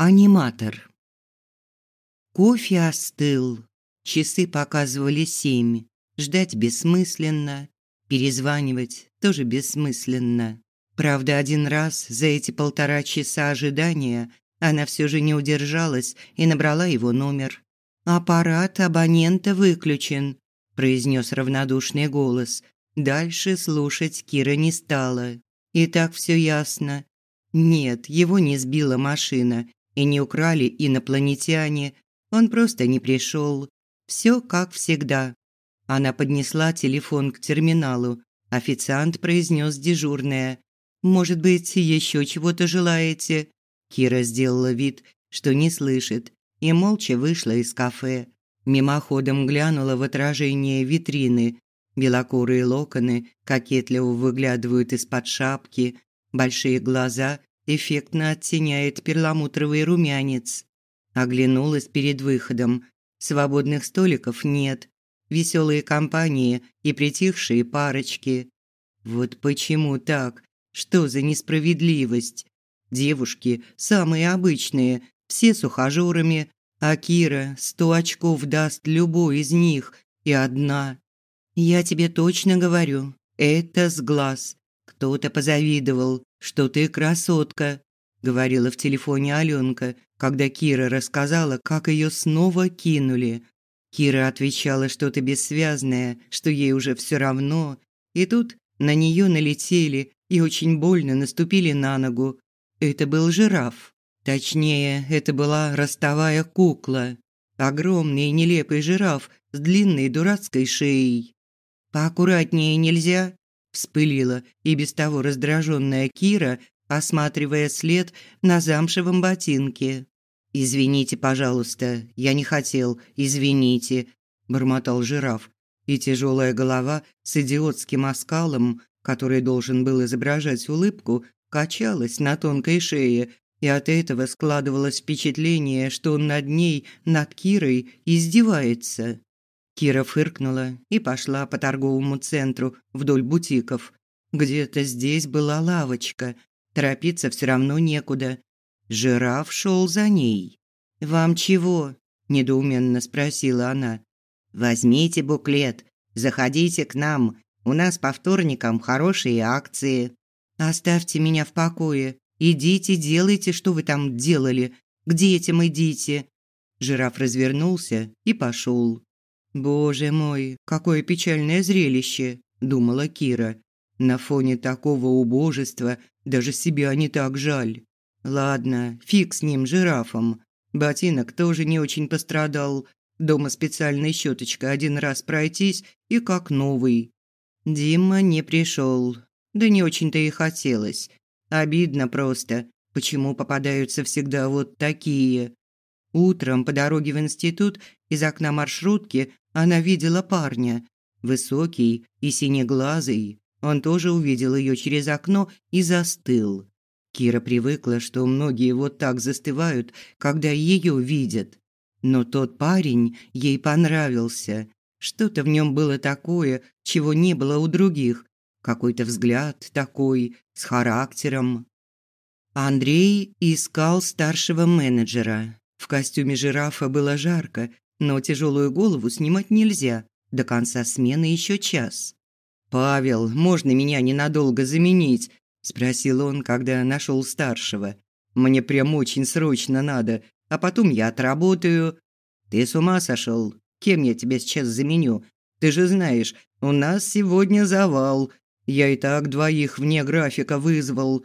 Аниматор. Кофе остыл. Часы показывали семь. Ждать бессмысленно. Перезванивать тоже бессмысленно. Правда, один раз за эти полтора часа ожидания она все же не удержалась и набрала его номер. «Аппарат абонента выключен», – произнес равнодушный голос. Дальше слушать Кира не стала. И так все ясно. Нет, его не сбила машина, и не украли инопланетяне. Он просто не пришел. Все как всегда. Она поднесла телефон к терминалу. Официант произнес дежурное. «Может быть, еще чего-то желаете?» Кира сделала вид, что не слышит, и молча вышла из кафе. Мимоходом глянула в отражение витрины. Белокурые локоны кокетливо выглядывают из-под шапки, большие глаза эффектно оттеняет перламутровый румянец. Оглянулась перед выходом. Свободных столиков нет. Веселые компании и притихшие парочки. Вот почему так? Что за несправедливость? Девушки самые обычные, все с а Кира сто очков даст любой из них, и одна. Я тебе точно говорю, это с глаз. Кто-то позавидовал, что ты красотка», – говорила в телефоне Аленка, когда Кира рассказала, как ее снова кинули. Кира отвечала что-то бессвязное, что ей уже все равно. И тут на нее налетели и очень больно наступили на ногу. Это был жираф. Точнее, это была ростовая кукла. Огромный и нелепый жираф с длинной дурацкой шеей. «Поаккуратнее нельзя?» Вспылила и без того раздраженная Кира, осматривая след на замшевом ботинке. «Извините, пожалуйста, я не хотел, извините», – бормотал жираф. И тяжелая голова с идиотским оскалом, который должен был изображать улыбку, качалась на тонкой шее, и от этого складывалось впечатление, что он над ней, над Кирой, издевается. Кира фыркнула и пошла по торговому центру вдоль бутиков. Где-то здесь была лавочка. Торопиться все равно некуда. Жираф шел за ней. «Вам чего?» – недоуменно спросила она. «Возьмите буклет. Заходите к нам. У нас по вторникам хорошие акции». «Оставьте меня в покое. Идите, делайте, что вы там делали. К детям идите». Жираф развернулся и пошел. «Боже мой, какое печальное зрелище!» – думала Кира. «На фоне такого убожества даже себя не так жаль. Ладно, фиг с ним, жирафом. Ботинок тоже не очень пострадал. Дома специальная щеточка один раз пройтись и как новый». Дима не пришел. Да не очень-то и хотелось. Обидно просто, почему попадаются всегда вот такие. Утром по дороге в институт из окна маршрутки она видела парня. Высокий и синеглазый. Он тоже увидел ее через окно и застыл. Кира привыкла, что многие вот так застывают, когда ее видят. Но тот парень ей понравился. Что-то в нем было такое, чего не было у других. Какой-то взгляд такой, с характером. Андрей искал старшего менеджера. В костюме жирафа было жарко, но тяжелую голову снимать нельзя. До конца смены еще час. «Павел, можно меня ненадолго заменить?» – спросил он, когда нашел старшего. «Мне прям очень срочно надо, а потом я отработаю». «Ты с ума сошел? Кем я тебя сейчас заменю? Ты же знаешь, у нас сегодня завал. Я и так двоих вне графика вызвал».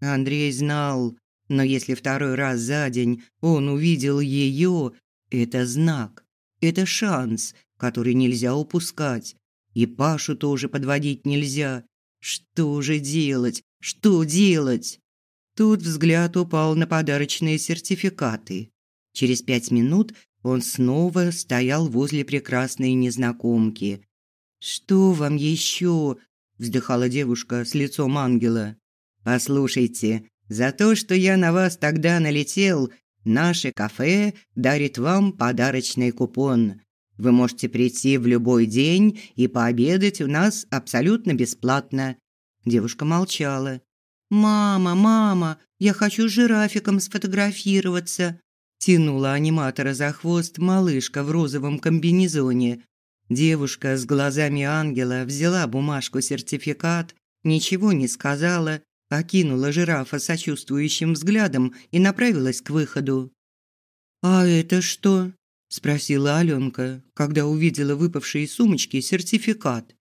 Андрей знал, но если второй раз за день он увидел ее, это знак, это шанс, который нельзя упускать. И Пашу тоже подводить нельзя. Что же делать? Что делать? Тут взгляд упал на подарочные сертификаты. Через пять минут он снова стоял возле прекрасной незнакомки. «Что вам еще?» – вздыхала девушка с лицом ангела. «Послушайте, за то, что я на вас тогда налетел, наше кафе дарит вам подарочный купон. Вы можете прийти в любой день и пообедать у нас абсолютно бесплатно». Девушка молчала. «Мама, мама, Я хочу с жирафиком сфотографироваться», тянула аниматора за хвост малышка в розовом комбинезоне. Девушка с глазами ангела взяла бумажку-сертификат, ничего не сказала, окинула жирафа сочувствующим взглядом и направилась к выходу. «А это что?» – спросила Аленка, когда увидела выпавший из сумочки сертификат.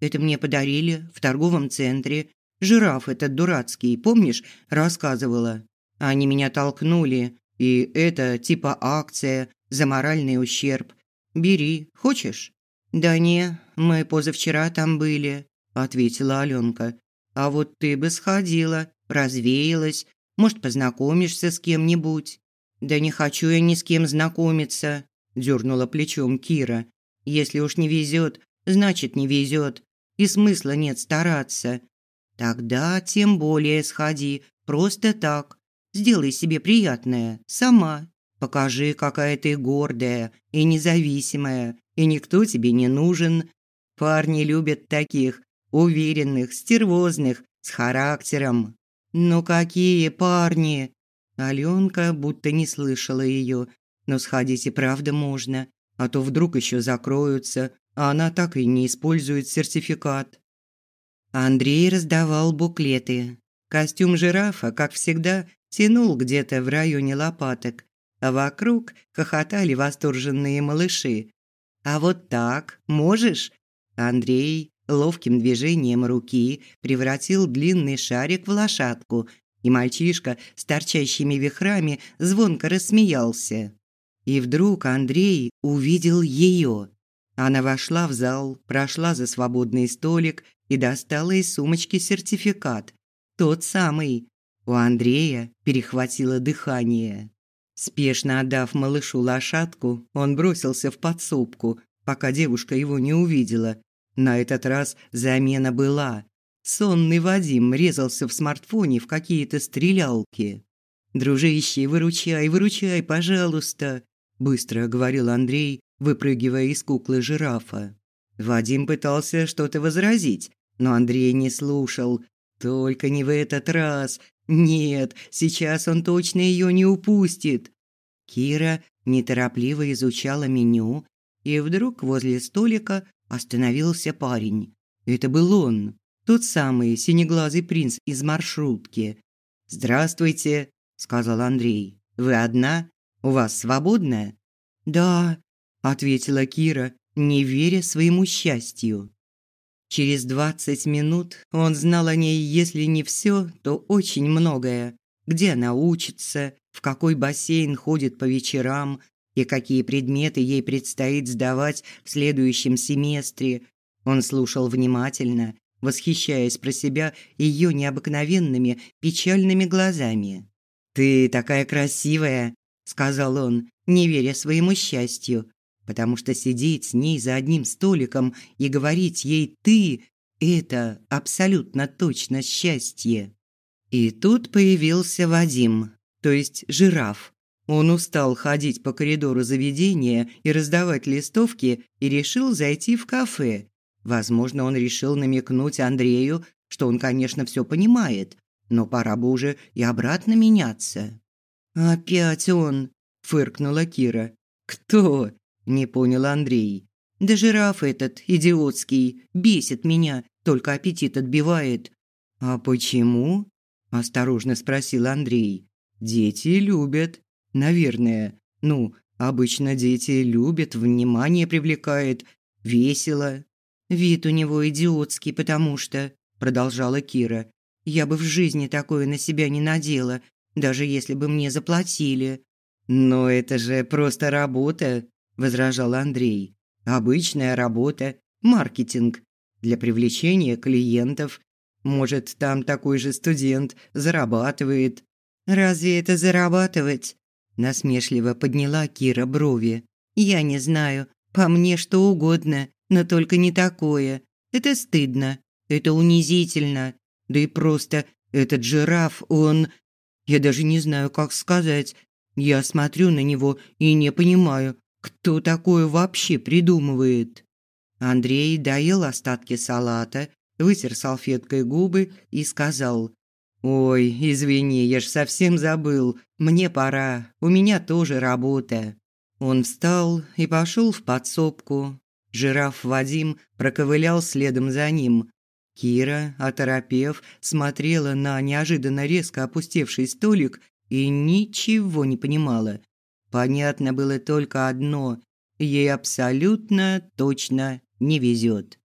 «Это мне подарили в торговом центре. Жираф этот дурацкий, помнишь, рассказывала. Они меня толкнули, и это типа акция за моральный ущерб. Бери, хочешь?» «Да не, мы позавчера там были», – ответила Аленка. «А вот ты бы сходила, развеялась, может, познакомишься с кем-нибудь». «Да не хочу я ни с кем знакомиться», – дернула плечом Кира. «Если уж не везет, значит не везет, и смысла нет стараться. Тогда тем более сходи, просто так. Сделай себе приятное, сама. Покажи, какая ты гордая и независимая, и никто тебе не нужен. Парни любят таких, уверенных, стервозных, с характером. Ну какие парни? Аленка будто не слышала ее. Но сходить и правда можно, а то вдруг еще закроются, а она так и не использует сертификат. Андрей раздавал буклеты. Костюм жирафа, как всегда, тянул где-то в районе лопаток, а вокруг хохотали восторженные малыши. «А вот так можешь?» Андрей ловким движением руки превратил длинный шарик в лошадку, и мальчишка с торчащими вихрами звонко рассмеялся. И вдруг Андрей увидел ее. Она вошла в зал, прошла за свободный столик и достала из сумочки сертификат. Тот самый. У Андрея перехватило дыхание. Спешно отдав малышу лошадку, он бросился в подсобку, пока девушка его не увидела. На этот раз замена была. Сонный Вадим резался в смартфоне в какие-то стрелялки. «Дружище, выручай, выручай, пожалуйста», – быстро говорил Андрей, выпрыгивая из куклы жирафа. Вадим пытался что-то возразить, но Андрей не слушал. «Только не в этот раз. Нет, сейчас он точно ее не упустит. Кира неторопливо изучала меню, и вдруг возле столика остановился парень. Это был он, тот самый синеглазый принц из маршрутки. «Здравствуйте», – сказал Андрей. «Вы одна? У вас свободная?» «Да», – ответила Кира, не веря своему счастью. Через двадцать минут он знал о ней, если не все, то очень многое. Где она учится, в какой бассейн ходит по вечерам и какие предметы ей предстоит сдавать в следующем семестре. Он слушал внимательно, восхищаясь про себя ее необыкновенными печальными глазами. «Ты такая красивая», – сказал он, не веря своему счастью потому что сидеть с ней за одним столиком и говорить ей «ты» – это абсолютно точно счастье. И тут появился Вадим, то есть жираф. Он устал ходить по коридору заведения и раздавать листовки и решил зайти в кафе. Возможно, он решил намекнуть Андрею, что он, конечно, все понимает, но пора бы уже и обратно меняться. «Опять он!» – фыркнула Кира. «Кто?» Не понял Андрей. Да жираф этот, идиотский, бесит меня, только аппетит отбивает. А почему? Осторожно спросил Андрей. Дети любят. Наверное. Ну, обычно дети любят, внимание привлекает, весело. Вид у него идиотский, потому что, продолжала Кира, я бы в жизни такое на себя не надела, даже если бы мне заплатили. Но это же просто работа, возражал Андрей. Обычная работа, маркетинг для привлечения клиентов. Может, там такой же студент зарабатывает. Разве это зарабатывать? Насмешливо подняла Кира брови. Я не знаю, по мне что угодно, но только не такое. Это стыдно, это унизительно. Да и просто этот жираф, он я даже не знаю, как сказать. Я смотрю на него и не понимаю, кто такое вообще придумывает? Андрей доел остатки салата, вытер салфеткой губы и сказал: «Ой, извини, я ж совсем забыл. Мне пора, у меня тоже работа». Он встал и пошел в подсобку. Жираф Вадим проковылял следом за ним. Кира, оторопев, смотрела на неожиданно резко опустевший столик и ничего не понимала. Понятно было только одно – ей абсолютно точно не везет.